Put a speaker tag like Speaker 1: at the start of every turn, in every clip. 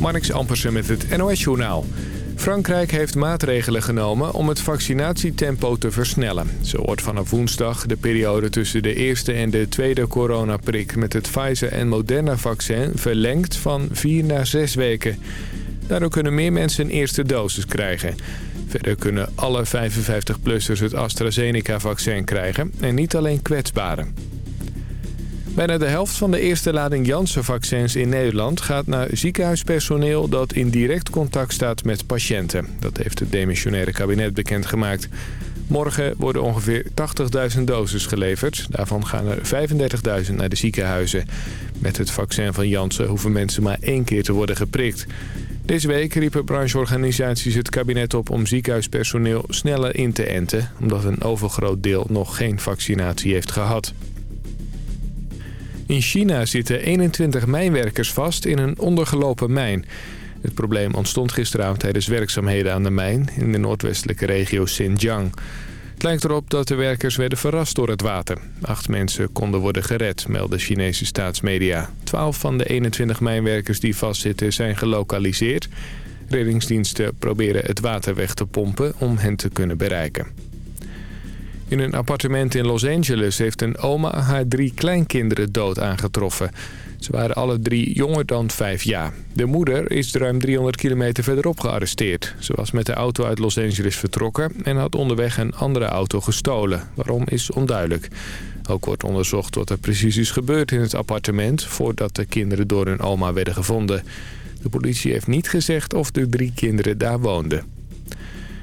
Speaker 1: Marnix Ampersen met het NOS-journaal. Frankrijk heeft maatregelen genomen om het vaccinatietempo te versnellen. Zo wordt vanaf woensdag de periode tussen de eerste en de tweede coronaprik... met het Pfizer- en Moderna-vaccin verlengd van vier naar zes weken. Daardoor kunnen meer mensen een eerste dosis krijgen. Verder kunnen alle 55-plussers het AstraZeneca-vaccin krijgen en niet alleen kwetsbaren. Bijna de helft van de eerste lading Janssen-vaccins in Nederland gaat naar ziekenhuispersoneel dat in direct contact staat met patiënten. Dat heeft het demissionaire kabinet bekendgemaakt. Morgen worden ongeveer 80.000 doses geleverd. Daarvan gaan er 35.000 naar de ziekenhuizen. Met het vaccin van Janssen hoeven mensen maar één keer te worden geprikt. Deze week riepen brancheorganisaties het kabinet op om ziekenhuispersoneel sneller in te enten... omdat een overgroot deel nog geen vaccinatie heeft gehad. In China zitten 21 mijnwerkers vast in een ondergelopen mijn. Het probleem ontstond gisteravond tijdens werkzaamheden aan de mijn... in de noordwestelijke regio Xinjiang. Het lijkt erop dat de werkers werden verrast door het water. Acht mensen konden worden gered, melden Chinese staatsmedia. Twaalf van de 21 mijnwerkers die vastzitten zijn gelokaliseerd. Reddingsdiensten proberen het water weg te pompen om hen te kunnen bereiken. In een appartement in Los Angeles heeft een oma haar drie kleinkinderen dood aangetroffen. Ze waren alle drie jonger dan vijf jaar. De moeder is ruim 300 kilometer verderop gearresteerd. Ze was met de auto uit Los Angeles vertrokken en had onderweg een andere auto gestolen. Waarom is onduidelijk. Ook wordt onderzocht wat er precies is gebeurd in het appartement... voordat de kinderen door hun oma werden gevonden. De politie heeft niet gezegd of de drie kinderen daar woonden.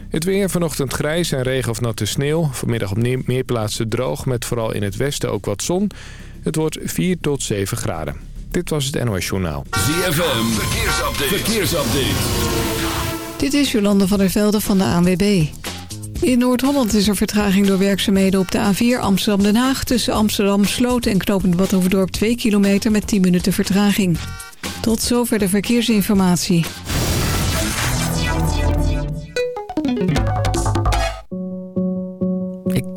Speaker 1: Het weer vanochtend grijs en regen of natte sneeuw. Vanmiddag op meer plaatsen droog met vooral in het westen ook wat zon. Het wordt 4 tot 7 graden. Dit was het NOS Journaal.
Speaker 2: ZFM, verkeersupdate. verkeersupdate.
Speaker 3: Dit is Jolande van der Velde van de ANWB. In Noord-Holland is er vertraging door werkzaamheden op de A4 Amsterdam-Den Haag... tussen Amsterdam-Sloot en Knopend Badhoevedorp 2 kilometer met 10 minuten vertraging. Tot zover de verkeersinformatie.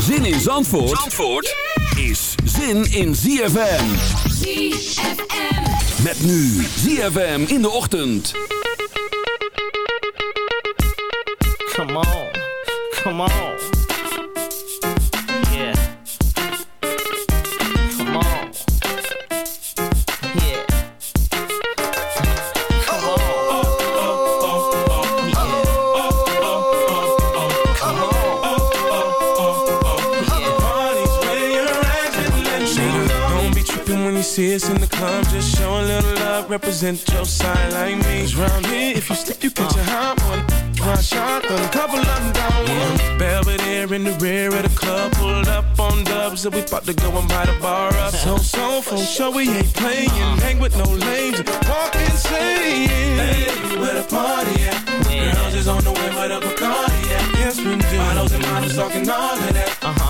Speaker 2: Zin in Zandvoort, Zandvoort is zin in ZFM.
Speaker 4: ZFM.
Speaker 2: Met nu ZFM in de ochtend.
Speaker 5: Come on, come on.
Speaker 6: See us in the club. Just show a little love, represent your side like me. Cause round here, if you slip, you catch a hot one. One shot, a couple of them down one. Belvedere in the rear of the club, pulled up on dubs, and we about to go and buy the bar up. So, so, for sure, we ain't playing. Hang with no lames, walk insane. Hey, where the party at? Girls is on the way, where the Bacardi at? Yes, we do. Bottles and models talking all of that. Uh-huh.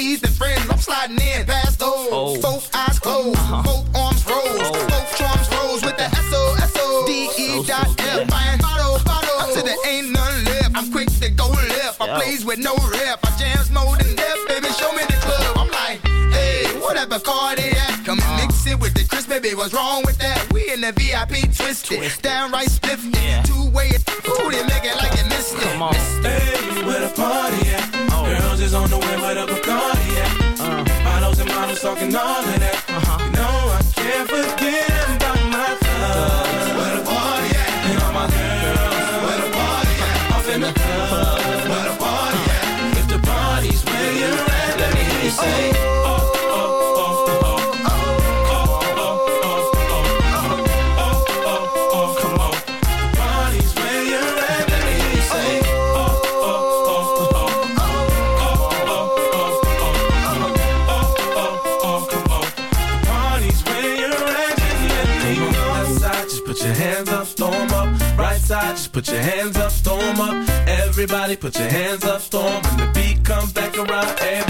Speaker 7: Enemies than friends. I'm sliding in past those. Oh. Both eyes closed, both arms rose, oh. both charms rose with the S O S O oh, D E dot F. Buying bottle, bottle, until there ain't none left. I'm quick to go left. I plays with no rep. I jams more than death, baby. Show me the club. I'm like, hey, whatever car they at. Come and mix it with the crisp, baby. What's wrong with that? We in the VIP twisted, downright spiffy. Two way, ooh, they make it like they missed it. Come on.
Speaker 6: Hey, where the party at? Girls is on the way where the talking all of that. Your hands up, storm up. Everybody put your hands up, storm. When the beat comes back around, everybody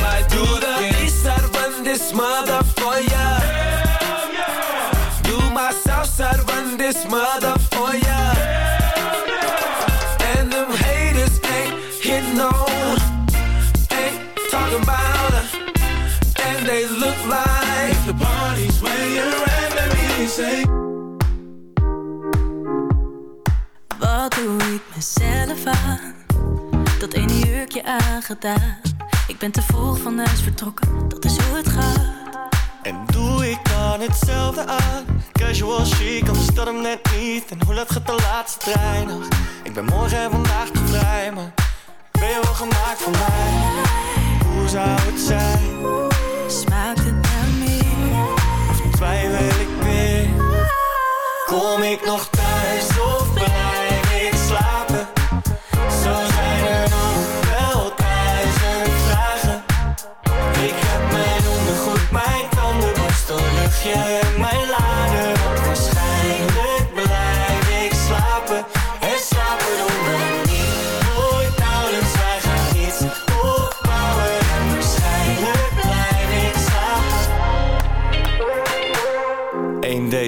Speaker 8: Ik ben te vroeg van huis vertrokken, dat is hoe het gaat.
Speaker 5: En doe ik dan hetzelfde aan? Casual chic, anders dat hem net niet. En hoe laat gaat de laatste trein Ik ben morgen en vandaag te vrij Maar ben je wel gemaakt voor mij? Hoe zou het zijn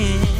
Speaker 9: again.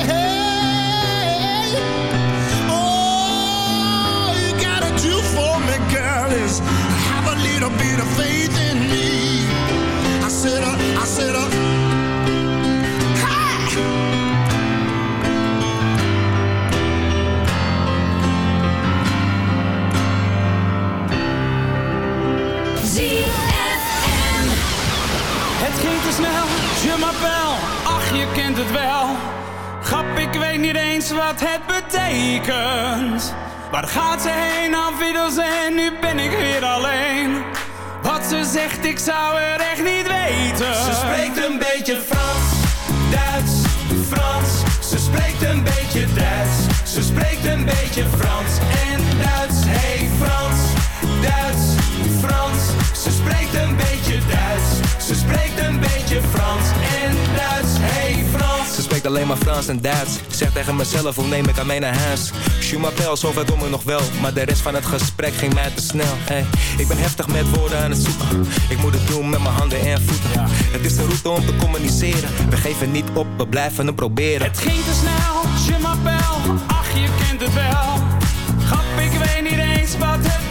Speaker 9: little bit in me. Uh, uh.
Speaker 10: Het ging te snel, je m'appelle, ach je kent het wel. Grap, ik weet niet eens wat het betekent. Waar gaat ze heen, afwiddels en nu ben ik weer alleen. Wat ze zegt, ik zou er echt niet weten.
Speaker 11: Ze spreekt een beetje Frans, Duits, Frans. Ze spreekt een beetje Duits. Ze spreekt een beetje Frans en Duits. Hey Frans, Duits, spreekt
Speaker 12: alleen maar Frans en Duits. Zeg tegen mezelf, hoe neem ik aan mee naar huis? M'appelle, zover kom ik nog wel. Maar de rest van het gesprek ging mij te snel. Hey, ik ben heftig met woorden aan het zoeken. Ik moet het doen met mijn handen en voeten. Het is de route om te communiceren. We geven niet op, we blijven het proberen.
Speaker 10: Het ging te snel, m'appelle, ach je kent het wel. Grap, ik weet niet eens wat het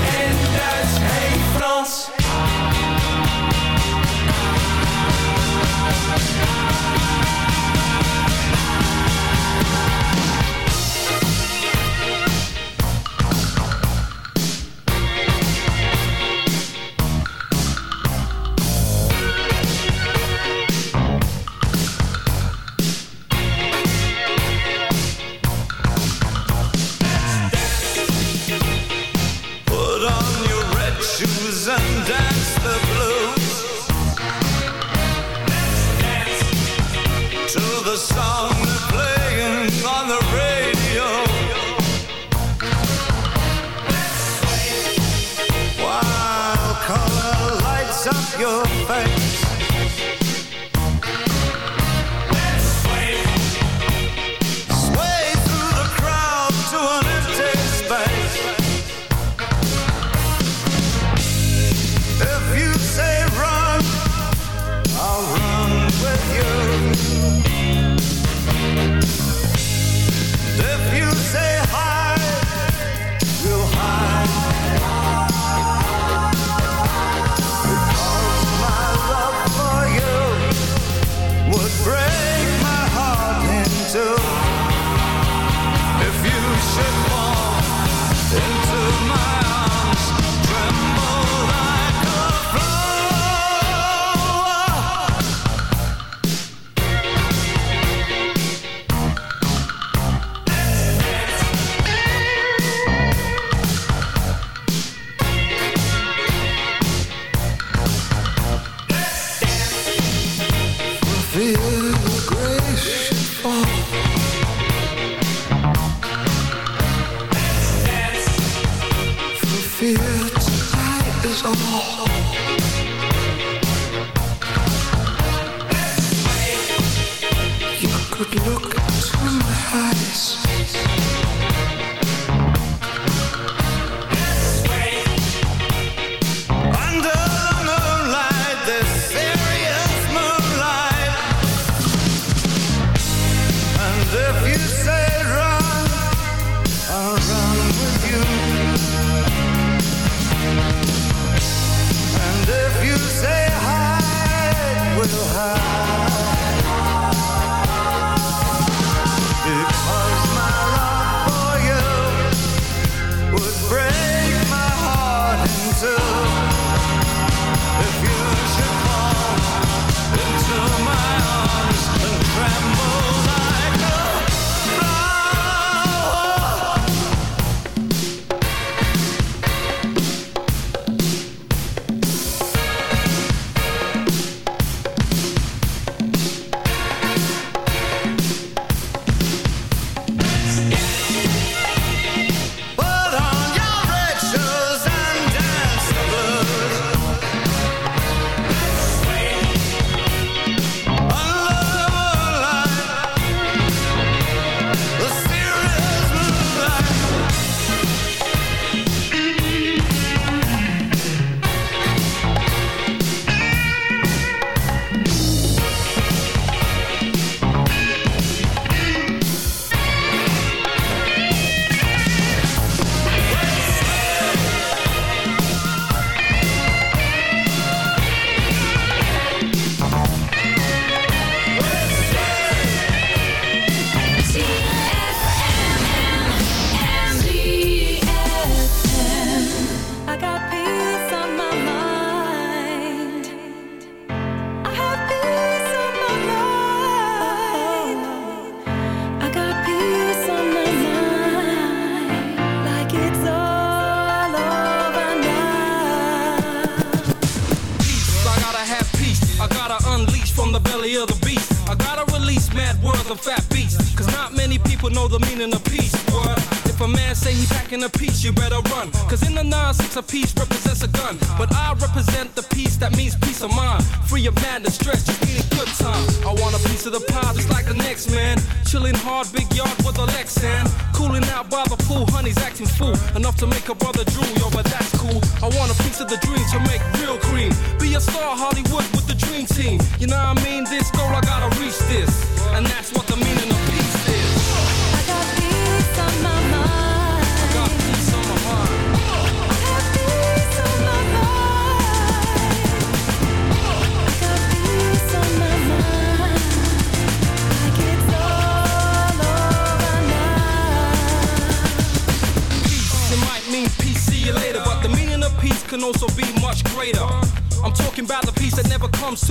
Speaker 13: he a piece, you better run. Cause in the 9-6 a piece represents a gun. But I represent the peace that means peace of mind. Free of madness, stress, just meaning good time. I want a piece of the pie just like the next man. Chilling hard, big yard with a Lexan. Cooling out by the pool, honey's acting fool. Enough to make a brother drool, yo, but that's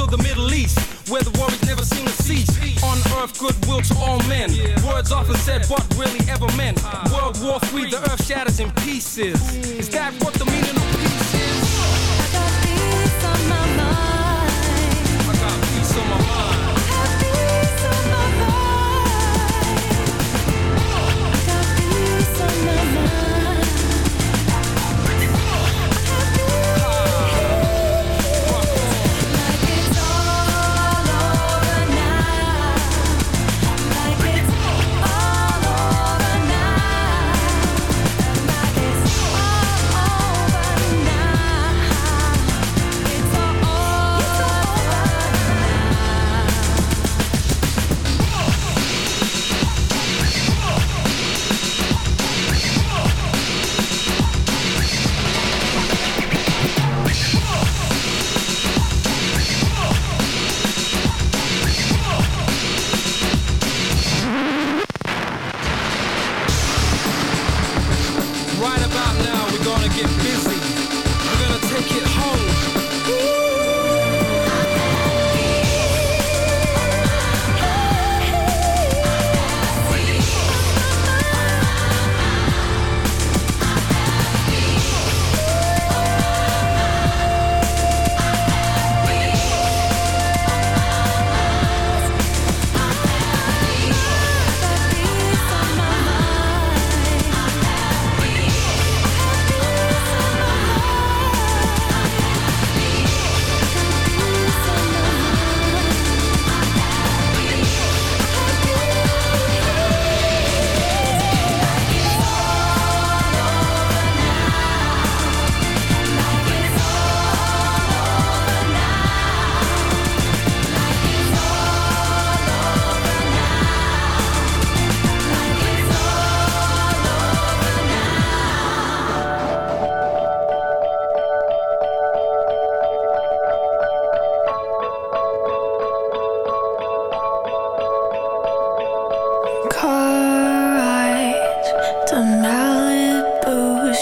Speaker 13: to the Middle East, where the war is never seen to cease. On earth, goodwill to all men. Words often said, but really ever meant. World War III, the earth shatters in pieces.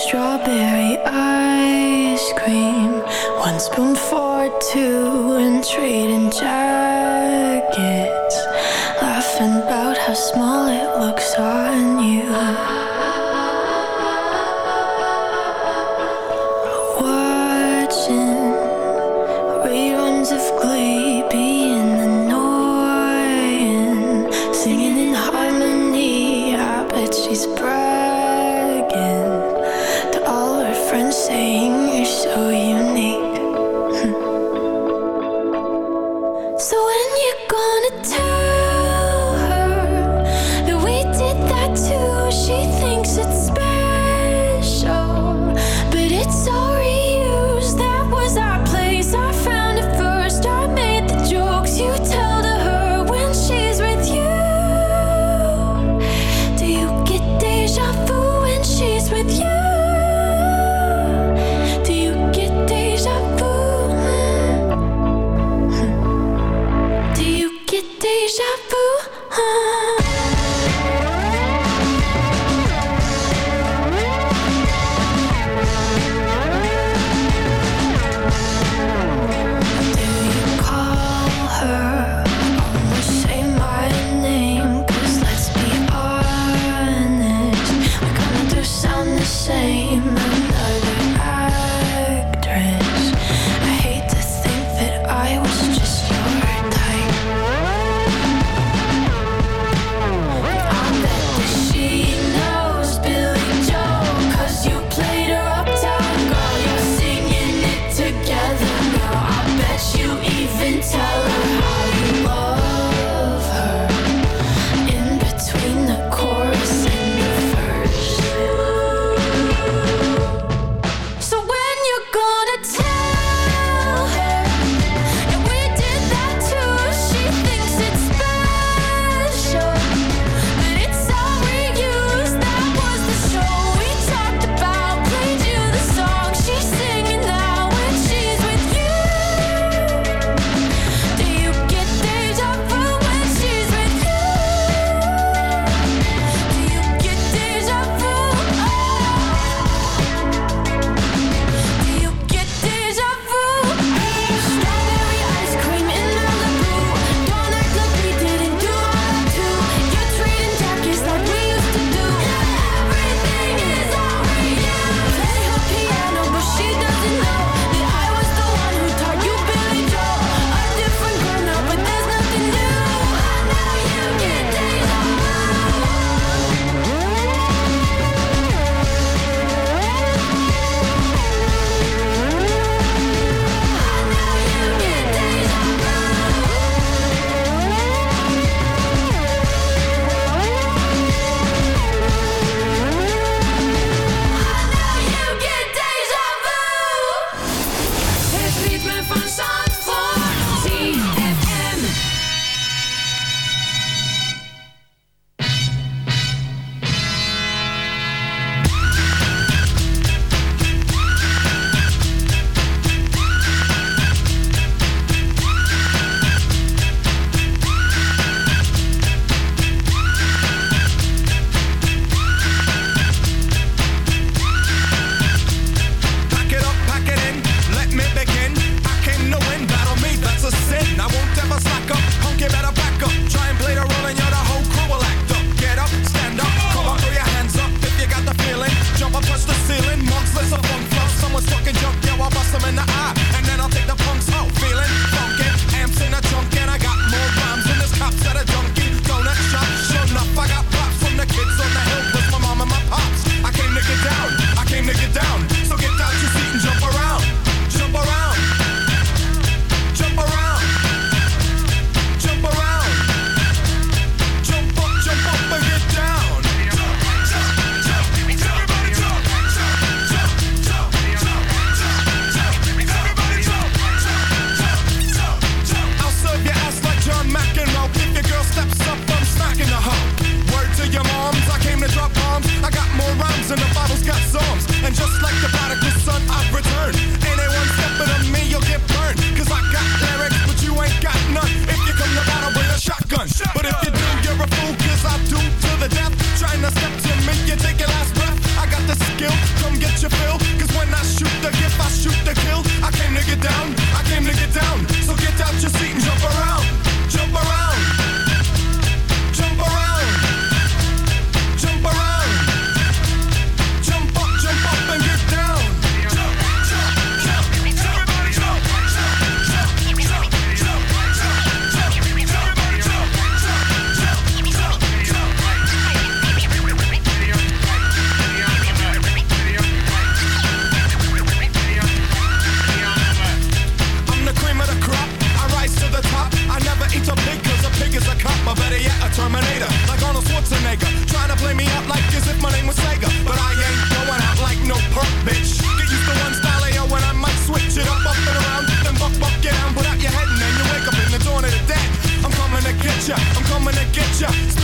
Speaker 14: Strawberry ice cream. One spoon for two and trading jackets. Laughing about how small it looks on you. cop, or better yet, a Terminator. Like Arnold Schwarzenegger, trying to play me out like as if my name was Sega. But I ain't going out like no perk, bitch. Get used to one style, yo, and I might switch it up, up and around. Then buck, buck, get
Speaker 15: down, put out your head, and then you wake up in the dawn of the dead. I'm coming to get ya, I'm coming to get ya.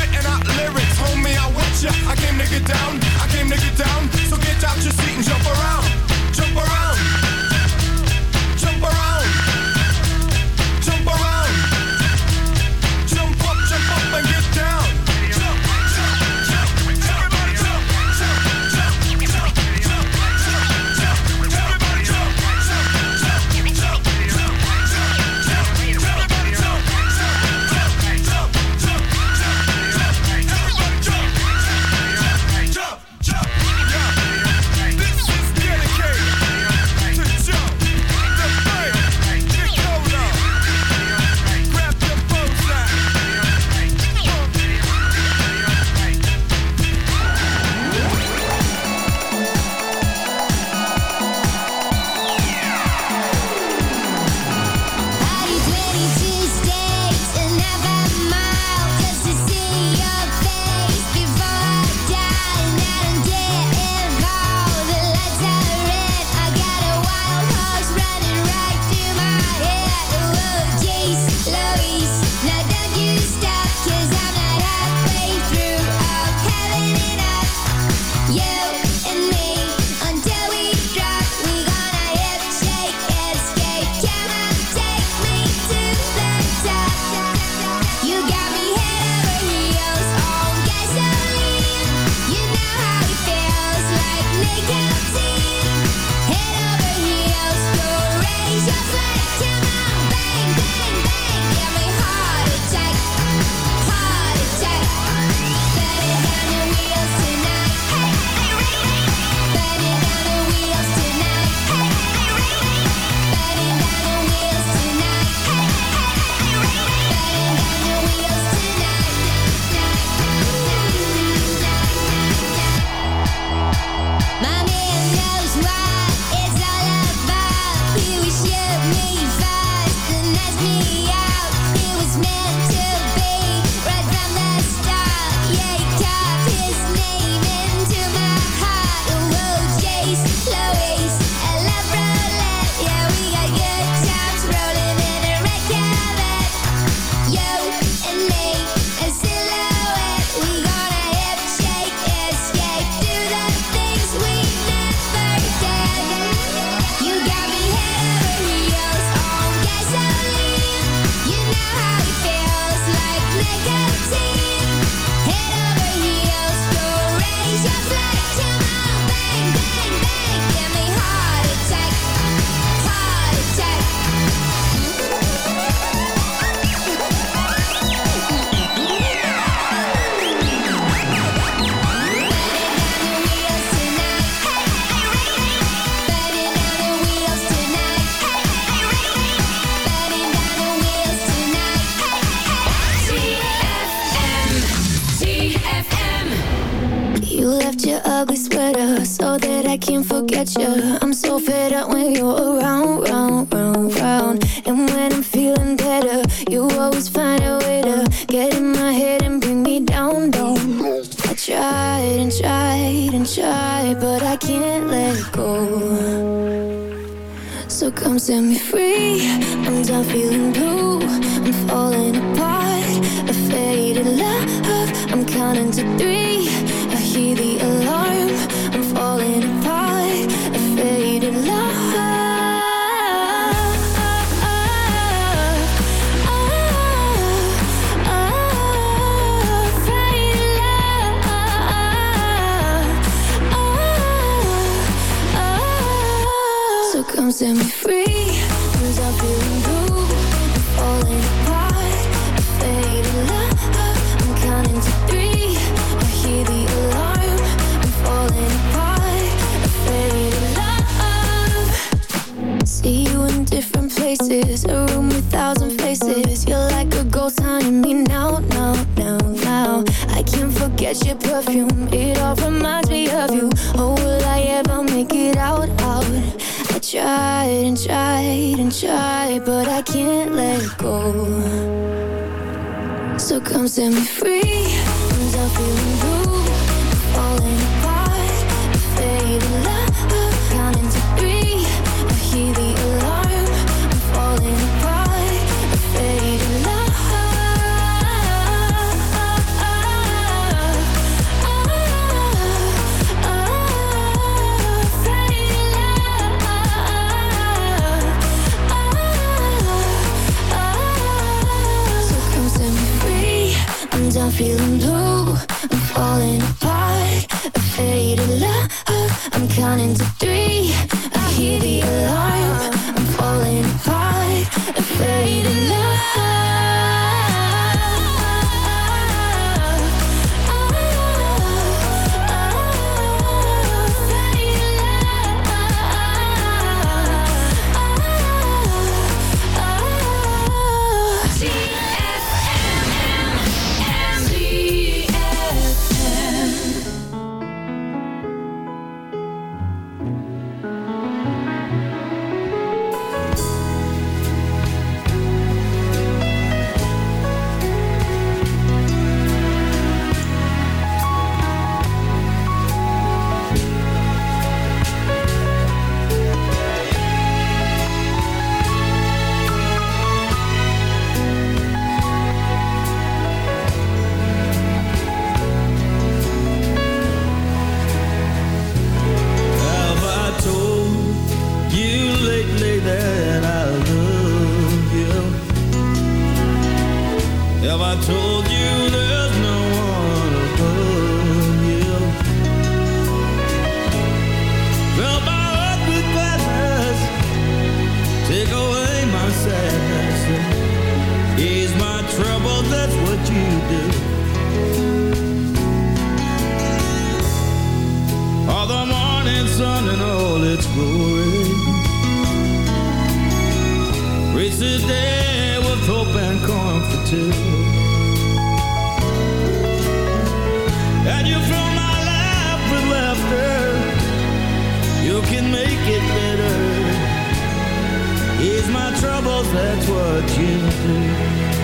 Speaker 15: You always find a way to get in my head and bring me down, down. I tried and tried and tried, but I can't let go. So come set me free. I'm done feeling blue. I'm falling apart. A faded love. I'm counting to three. I hear the alarm. Set me free. Cause I'm blue. Falling apart. Faded love. I'm counting to three. I hear the alarm. Falling apart. Faded love. See you in different places. A room with thousand faces. You're like a ghost haunting me now, now, now, now. I can't forget your perfume. Set me free. Faded love. I'm counting to three. I hear the alarm.
Speaker 16: What you do.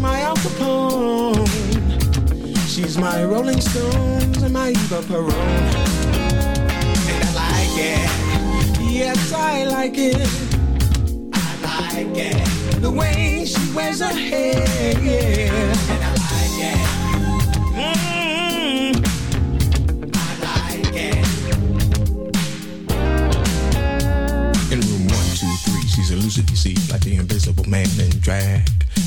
Speaker 17: my Al Capone. She's my Rolling Stones and my Eva Peron. And I like it. Yes, I like it I like it. The way she wears her hair. And I like it. Mm, I like it. In room one, two, three, she's elusive, you see, like the invisible man in drag.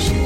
Speaker 17: she